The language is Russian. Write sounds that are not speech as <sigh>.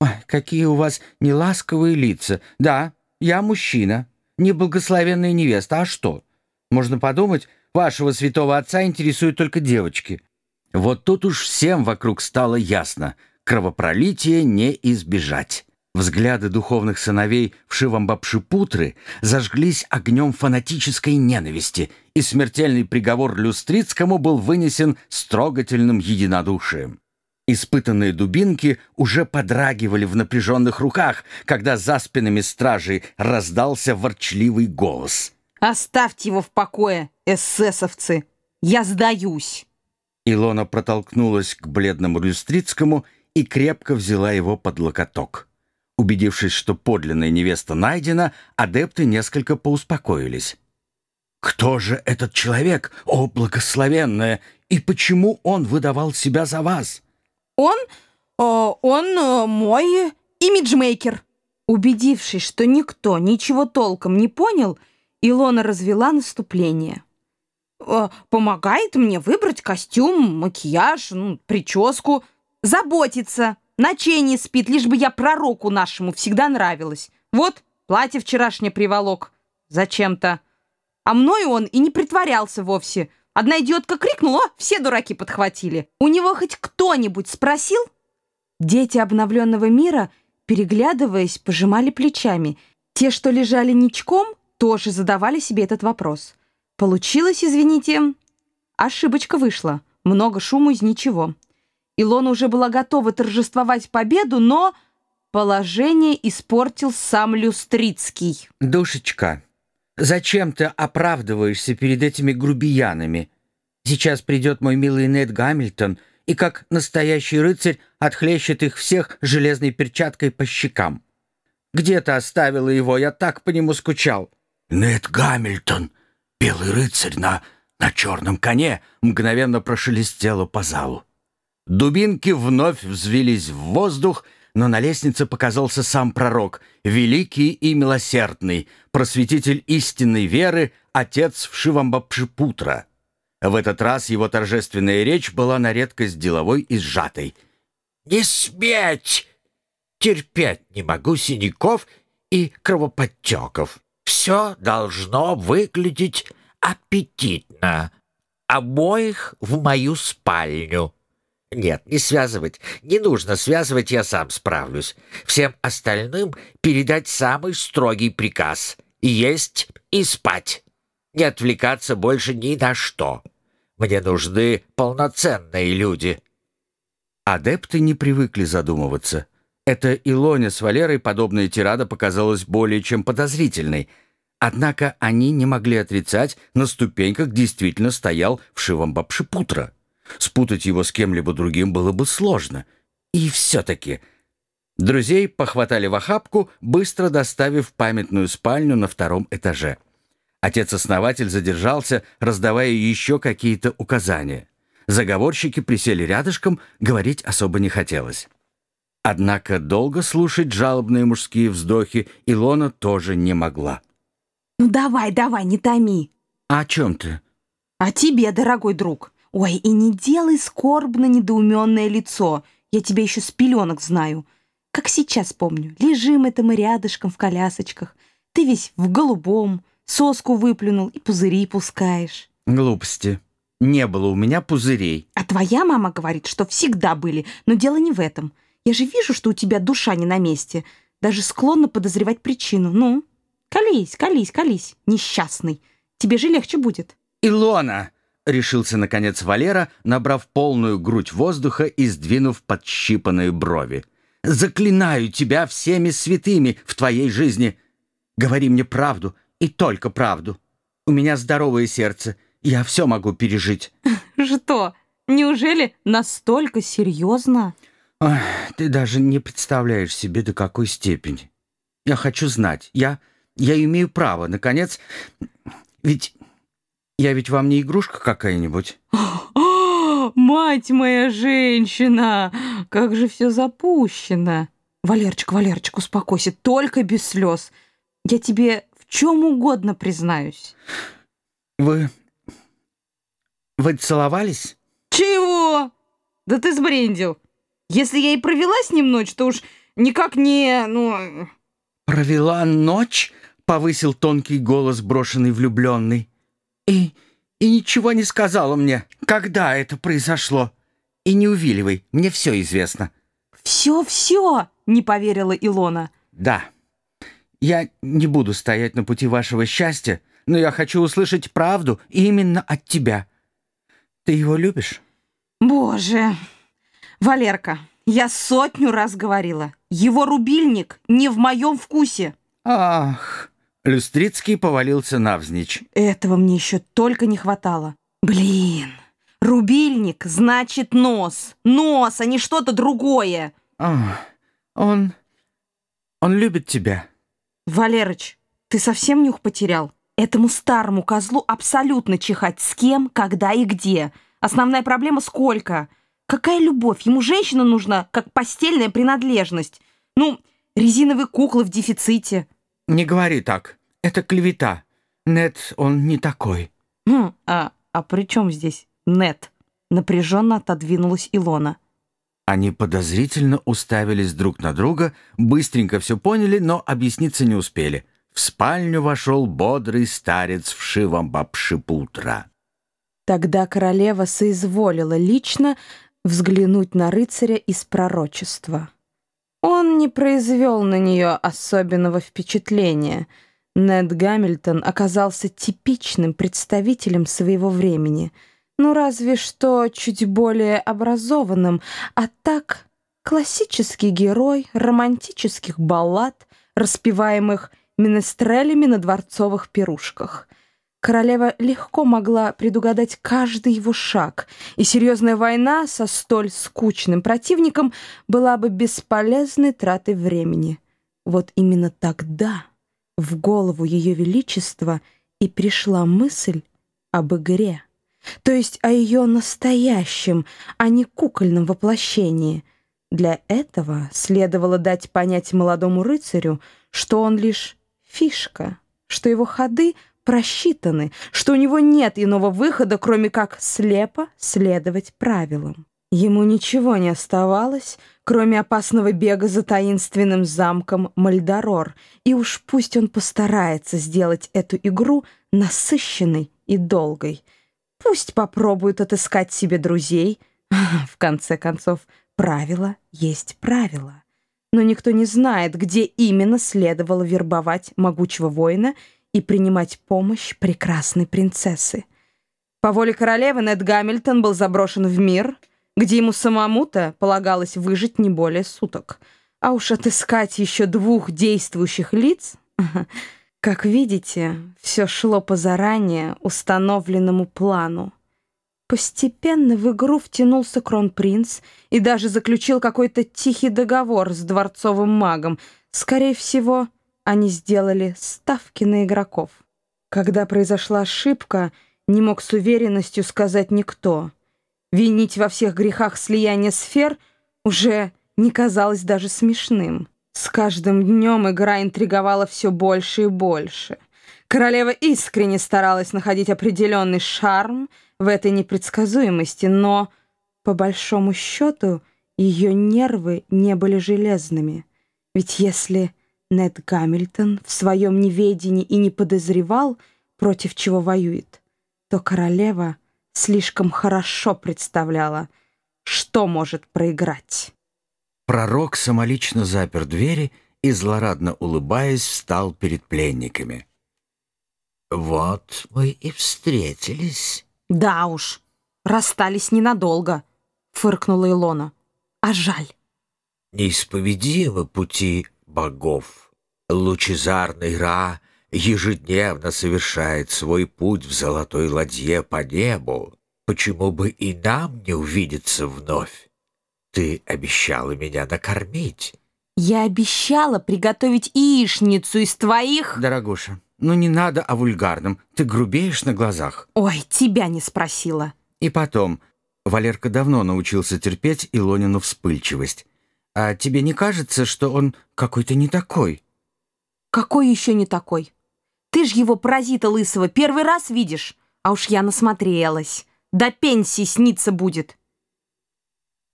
Ой, какие у вас неласковые лица. Да, я мужчина, неблагословенная невеста. А что? Можно подумать, вашего святого отца интересуют только девочки. Вот тут уж всем вокруг стало ясно. Кровопролитие не избежать. Взгляды духовных сыновей в Шивамбапшипутры зажглись огнем фанатической ненависти, и смертельный приговор Люстрицкому был вынесен с трогательным единодушием. Испытанные дубинки уже подрагивали в напряженных руках, когда за спинами стражей раздался ворчливый голос. «Оставьте его в покое, эсэсовцы! Я сдаюсь!» Илона протолкнулась к бледному Люстрицкому и крепко взяла его под локоток. Убедившись, что подлинная невеста найдена, адепты несколько поуспокоились. «Кто же этот человек, о благословенная, и почему он выдавал себя за вас?» Он... Э, он э, мой имиджмейкер». Убедившись, что никто ничего толком не понял, Илона развела наступление. Э, «Помогает мне выбрать костюм, макияж, ну, прическу, заботится, ночей не спит, лишь бы я пророку нашему всегда нравилась. Вот, платье вчерашнее приволок. Зачем-то. А мною он и не притворялся вовсе». Одна идиотка крикнула, все дураки подхватили. У него хоть кто-нибудь спросил? Дети обновленного мира, переглядываясь, пожимали плечами. Те, что лежали ничком, тоже задавали себе этот вопрос. Получилось, извините, ошибочка вышла. Много шуму из ничего. Илона уже была готова торжествовать победу, но положение испортил сам Люстрицкий. «Душечка, Зачем ты оправдываешься перед этими грубиянами? Сейчас придет мой милый Нед Гамильтон и, как настоящий рыцарь, отхлещет их всех железной перчаткой по щекам. Где ты оставила его? Я так по нему скучал». «Нед Гамильтон, белый рыцарь на, на черном коне», мгновенно прошелестело по залу. Дубинки вновь взвились в воздух, но на лестнице показался сам пророк, великий и милосердный, просветитель истинной веры, отец Вшивамбапшипутра. В этот раз его торжественная речь была на редкость деловой и сжатой. «Не сметь! Терпеть не могу синяков и кровоподтеков. Все должно выглядеть аппетитно. Обоих в мою спальню». Нет, не связывать. Не нужно связывать, я сам справлюсь. Всем остальным передать самый строгий приказ. Есть, и спать. Не отвлекаться больше ни на что. Мне нужны полноценные люди. Адепты не привыкли задумываться. Это Илоне с Валерой подобная тирада показалась более чем подозрительной. Однако они не могли отрицать, на ступеньках действительно стоял вшивом Бабшипутра. Спутать его с кем-либо другим было бы сложно. И все-таки... Друзей похватали в охапку, быстро доставив памятную спальню на втором этаже. Отец-основатель задержался, раздавая еще какие-то указания. Заговорщики присели рядышком, говорить особо не хотелось. Однако долго слушать жалобные мужские вздохи Илона тоже не могла. «Ну давай, давай, не томи!» «А о чем ты?» «О тебе, дорогой друг!» «Ой, и не делай скорбно недоуменное лицо. Я тебя еще с пеленок знаю. Как сейчас помню. Лежим это мы рядышком в колясочках. Ты весь в голубом, соску выплюнул и пузыри пускаешь». «Глупости. Не было у меня пузырей». «А твоя мама говорит, что всегда были, но дело не в этом. Я же вижу, что у тебя душа не на месте. Даже склонна подозревать причину. Ну, колись, колись, колись, несчастный. Тебе же легче будет». «Илона!» Решился, наконец, Валера, набрав полную грудь воздуха и сдвинув подщипанные брови. «Заклинаю тебя всеми святыми в твоей жизни! Говори мне правду и только правду. У меня здоровое сердце, я все могу пережить». <laughs> «Что? Неужели настолько серьезно?» Ой, «Ты даже не представляешь себе, до какой степени. Я хочу знать. Я, я имею право, наконец... Ведь я ведь вам не игрушка какая-нибудь. <gasps> Мать моя женщина! Как же все запущено! Валерчик, Валерчик, успокойся, только без слез. Я тебе в чем угодно признаюсь. Вы... Вы целовались? Чего? Да ты сбрендил. Если я и провела с ним ночь, то уж никак не... ну...» «Провела ночь?» — повысил тонкий голос, брошенный влюбленный. «И... и ничего не сказала мне, когда это произошло. И не увиливай, мне все известно». «Все-все!» — не поверила Илона. «Да. Я не буду стоять на пути вашего счастья, но я хочу услышать правду именно от тебя. Ты его любишь?» «Боже! Валерка, я сотню раз говорила, его рубильник не в моем вкусе». «Ах!» Люстрицкий повалился навзничь. Этого мне еще только не хватало. Блин, рубильник значит нос. Нос, а не что-то другое. Ах, он... он любит тебя. Валерыч, ты совсем нюх потерял? Этому старому козлу абсолютно чихать с кем, когда и где. Основная проблема сколько? Какая любовь? Ему женщина нужна, как постельная принадлежность. Ну, резиновые куклы в дефиците. Не говори так. Это клевета. Нет, он не такой. Хм, а, а при чем здесь нет? Напряженно отодвинулась Илона. Они подозрительно уставились друг на друга, быстренько все поняли, но объясниться не успели. В спальню вошел бодрый старец в шивом бабшипутра. Тогда королева соизволила лично взглянуть на рыцаря из пророчества. Он не произвел на нее особенного впечатления. Нед Гамильтон оказался типичным представителем своего времени — ну разве что чуть более образованным, а так классический герой романтических баллад, распеваемых менестрелями на дворцовых пирушках. Королева легко могла предугадать каждый его шаг, и серьезная война со столь скучным противником была бы бесполезной тратой времени. Вот именно тогда в голову Ее Величества и пришла мысль об игре то есть о ее настоящем, а не кукольном воплощении. Для этого следовало дать понять молодому рыцарю, что он лишь фишка, что его ходы просчитаны, что у него нет иного выхода, кроме как слепо следовать правилам. Ему ничего не оставалось, кроме опасного бега за таинственным замком Мальдорор, и уж пусть он постарается сделать эту игру насыщенной и долгой — Пусть попробуют отыскать себе друзей. <laughs> В конце концов, правило есть правило. Но никто не знает, где именно следовало вербовать могучего воина и принимать помощь прекрасной принцессы. По воле королевы Нед Гамильтон был заброшен в мир, где ему самому-то полагалось выжить не более суток. А уж отыскать еще двух действующих лиц <laughs> Как видите, все шло по заранее установленному плану. Постепенно в игру втянулся кронпринц и даже заключил какой-то тихий договор с дворцовым магом. Скорее всего, они сделали ставки на игроков. Когда произошла ошибка, не мог с уверенностью сказать никто. Винить во всех грехах слияния сфер уже не казалось даже смешным. С каждым днем игра интриговала все больше и больше. Королева искренне старалась находить определенный шарм в этой непредсказуемости, но, по большому счету, ее нервы не были железными. Ведь если Нед Гамильтон в своем неведении и не подозревал, против чего воюет, то королева слишком хорошо представляла, что может проиграть. Пророк самолично запер двери и, злорадно улыбаясь, встал перед пленниками. «Вот мы и встретились». «Да уж, расстались ненадолго», — фыркнула Илона. «А жаль». «Неисповедимы пути богов. Лучезарный Ра ежедневно совершает свой путь в золотой ладье по небу. Почему бы и нам не увидеться вновь?» Ты обещала меня накормить. Я обещала приготовить яичницу из твоих... Дорогуша, ну не надо о вульгарном. Ты грубеешь на глазах. Ой, тебя не спросила. И потом, Валерка давно научился терпеть Илонину вспыльчивость. А тебе не кажется, что он какой-то не такой? Какой еще не такой? Ты ж его паразита лысого первый раз видишь, а уж я насмотрелась. До пенсии снится будет.